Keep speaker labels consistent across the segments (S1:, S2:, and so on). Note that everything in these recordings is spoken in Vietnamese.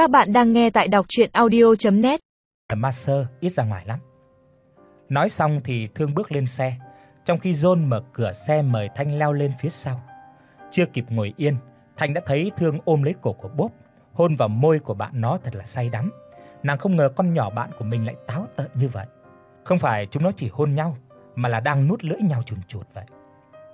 S1: Các bạn đang nghe tại đọc audio net
S2: Master ít ra ngoài lắm. Nói xong thì Thương bước lên xe, trong khi John mở cửa xe mời Thanh leo lên phía sau. Chưa kịp ngồi yên, Thanh đã thấy Thương ôm lấy cổ của Bốp, hôn vào môi của bạn nó thật là say đắm. Nàng không ngờ con nhỏ bạn của mình lại táo tợn như vậy. Không phải chúng nó chỉ hôn nhau, mà là đang nuốt lưỡi nhau chùn chụt vậy.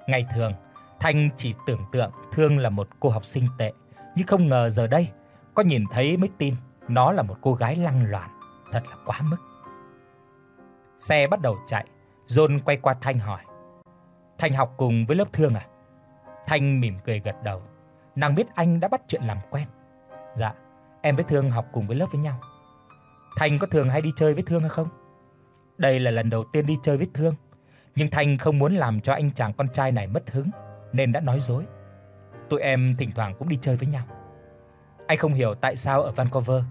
S2: Ngày thường, Thanh chỉ tưởng tượng Thương là một cô học sinh tệ, nhưng không ngờ giờ đây có nhìn thấy mới tin nó là một cô gái lăng loàn, thật là quá mức. Xe bắt đầu chạy, John quay qua Thanh hỏi: "Thanh học cùng với lớp Thương à?" Thanh mỉm cười gật đầu. Nàng biết anh đã bắt chuyện làm quen. "Dạ, em với Thương học cùng với lớp với nhau." "Thanh có thường hay đi chơi với Thương hay không?" Đây là lần đầu tiên đi chơi với Thương, nhưng Thanh không muốn làm cho anh chàng con trai này mất hứng nên đã nói dối. "Tụi em thỉnh thoảng cũng đi chơi với nhau." Anh không hiểu tại sao ở Vancouver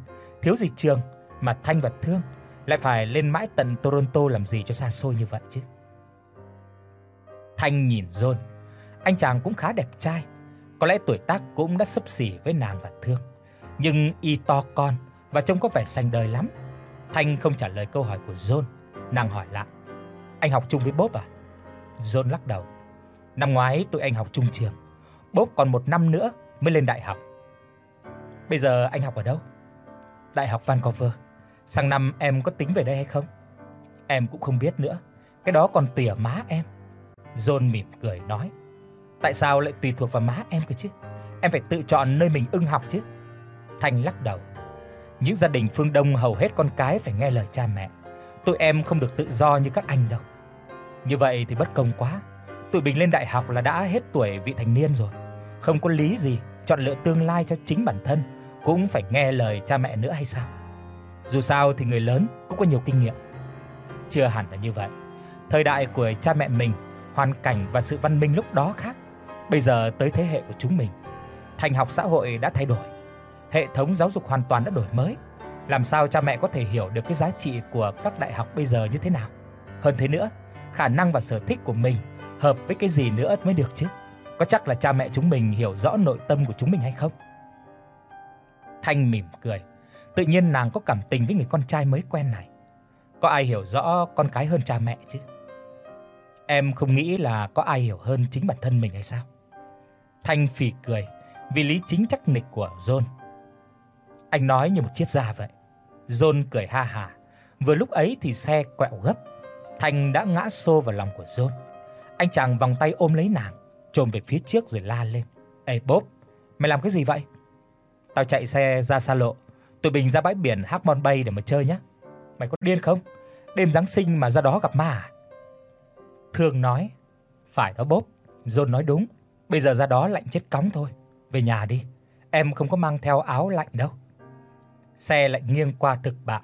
S2: thiếu dịch trường mà Thanh và Thương lại phải lên mãi tận Toronto làm gì cho xa xôi như vậy chứ. Thanh nhìn John, anh chàng cũng khá đẹp trai, có lẽ tuổi tác cũng đã xấp xỉ với nàng và Thương, nhưng y to con và trông có vẻ xanh đời lắm. Thanh không trả lời câu hỏi của John, nàng hỏi lại: "Anh học chung với Bob à?" John lắc đầu. "Năm ngoái tụi anh học chung trường, Bob còn một năm nữa mới lên đại học." Bây giờ anh học ở đâu? Đại học Vancouver. Sang năm em có tính về đây hay không? Em cũng không biết nữa, cái đó còn tùy ở má em. John mỉm cười nói, tại sao lại tùy thuộc vào má em cơ chứ? Em phải tự chọn nơi mình ưng học chứ. Thanh lắc đầu. Những gia đình phương Đông hầu hết con cái phải nghe lời cha mẹ. Tụi em không được tự do như các anh đâu. Như vậy thì bất công quá. Tụi mình lên đại học là đã hết tuổi vị thành niên rồi, không có lý gì chọn lựa tương lai cho chính bản thân cũng phải nghe lời cha mẹ nữa hay sao? Dù sao thì người lớn cũng có nhiều kinh nghiệm. Chưa hẳn là như vậy. Thời đại của cha mẹ mình, hoàn cảnh và sự văn minh lúc đó khác. Bây giờ tới thế hệ của chúng mình, thành học xã hội đã thay đổi. Hệ thống giáo dục hoàn toàn đã đổi mới. Làm sao cha mẹ có thể hiểu được cái giá trị của các đại học bây giờ như thế nào? Hơn thế nữa, khả năng và sở thích của mình hợp với cái gì nữa mới được chứ? Có chắc là cha mẹ chúng mình hiểu rõ nội tâm của chúng mình hay không? Thanh mỉm cười. Tự nhiên nàng có cảm tình với người con trai mới quen này. Có ai hiểu rõ con cái hơn cha mẹ chứ? Em không nghĩ là có ai hiểu hơn chính bản thân mình hay sao? Thanh phì cười vì lý chính chắc nịch của John. Anh nói như một triết gia vậy. John cười ha hả. Vừa lúc ấy thì xe quẹo gấp. Thanh đã ngã xô vào lòng của John. Anh chàng vòng tay ôm lấy nàng, trồm về phía trước rồi la lên. "Ê Bob, mày làm cái gì vậy?" Tao chạy xe ra xa lộ, tụi mình ra bãi biển Harmon Bay để mà chơi nhé. Mày có điên không? Đêm Giáng sinh mà ra đó gặp ma à? Thương nói, phải đó bốp, John nói đúng, bây giờ ra đó lạnh chết cóng thôi, về nhà đi, em không có mang theo áo lạnh đâu. Xe lại nghiêng qua thực bạo,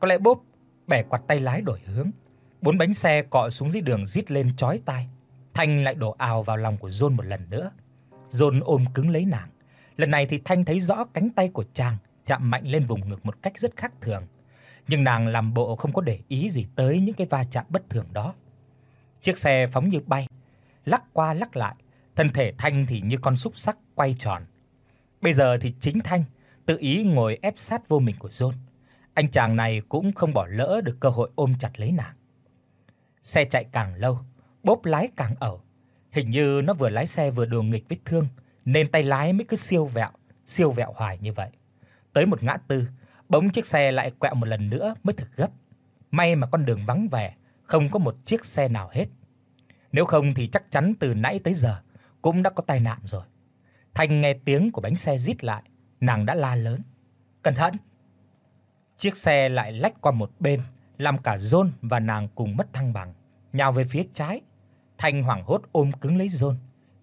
S2: có lẽ bốp bẻ quạt tay lái đổi hướng, bốn bánh xe cọ xuống dưới đường rít lên chói tai. Thanh lại đổ ào vào lòng của John một lần nữa. John ôm cứng lấy nàng. Lần này thì Thanh thấy rõ cánh tay của chàng chạm mạnh lên vùng ngực một cách rất khác thường, nhưng nàng làm bộ không có để ý gì tới những cái va chạm bất thường đó. Chiếc xe phóng như bay, lắc qua lắc lại, thân thể Thanh thì như con xúc sắc quay tròn. Bây giờ thì chính Thanh tự ý ngồi ép sát vô mình của John. Anh chàng này cũng không bỏ lỡ được cơ hội ôm chặt lấy nàng. Xe chạy càng lâu, bốp lái càng ẩu. Hình như nó vừa lái xe vừa đùa nghịch với Thương, nên tay lái mới cứ siêu vẹo, siêu vẹo hoài như vậy. Tới một ngã tư, bỗng chiếc xe lại quẹo một lần nữa mới thực gấp. May mà con đường vắng vẻ, không có một chiếc xe nào hết. Nếu không thì chắc chắn từ nãy tới giờ cũng đã có tai nạn rồi. Thanh nghe tiếng của bánh xe rít lại, nàng đã la lớn: "Cẩn thận!" Chiếc xe lại lách qua một bên, làm cả John và nàng cùng mất thăng bằng, nhào về phía trái. Thanh hoảng hốt ôm cứng lấy John.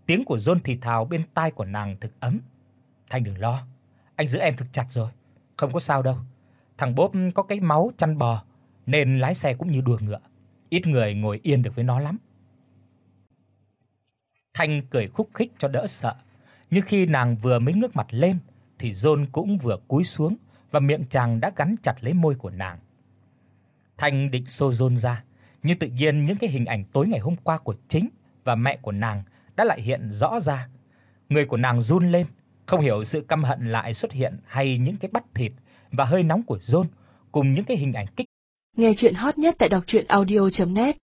S2: Tiếng của John thì thào bên tai của nàng thực ấm. "Thanh đừng lo, anh giữ em thực chặt rồi, không có sao đâu. Thằng Bốp có cái máu chăn bò nên lái xe cũng như đùa ngựa, ít người ngồi yên được với nó lắm." Thanh cười khúc khích cho đỡ sợ, nhưng khi nàng vừa mới ngước mặt lên thì John cũng vừa cúi xuống và miệng chàng đã gắn chặt lấy môi của nàng. Thanh định xô John ra, nhưng tự nhiên những cái hình ảnh tối ngày hôm qua của chính và mẹ của nàng đã lại hiện rõ ra. Người của nàng run lên, Không hiểu sự căm hận lại xuất hiện hay những cái bắt thịt và hơi nóng của John cùng những cái hình ảnh kích.
S1: Nghe truyện hot nhất tại doctruyenaudio.net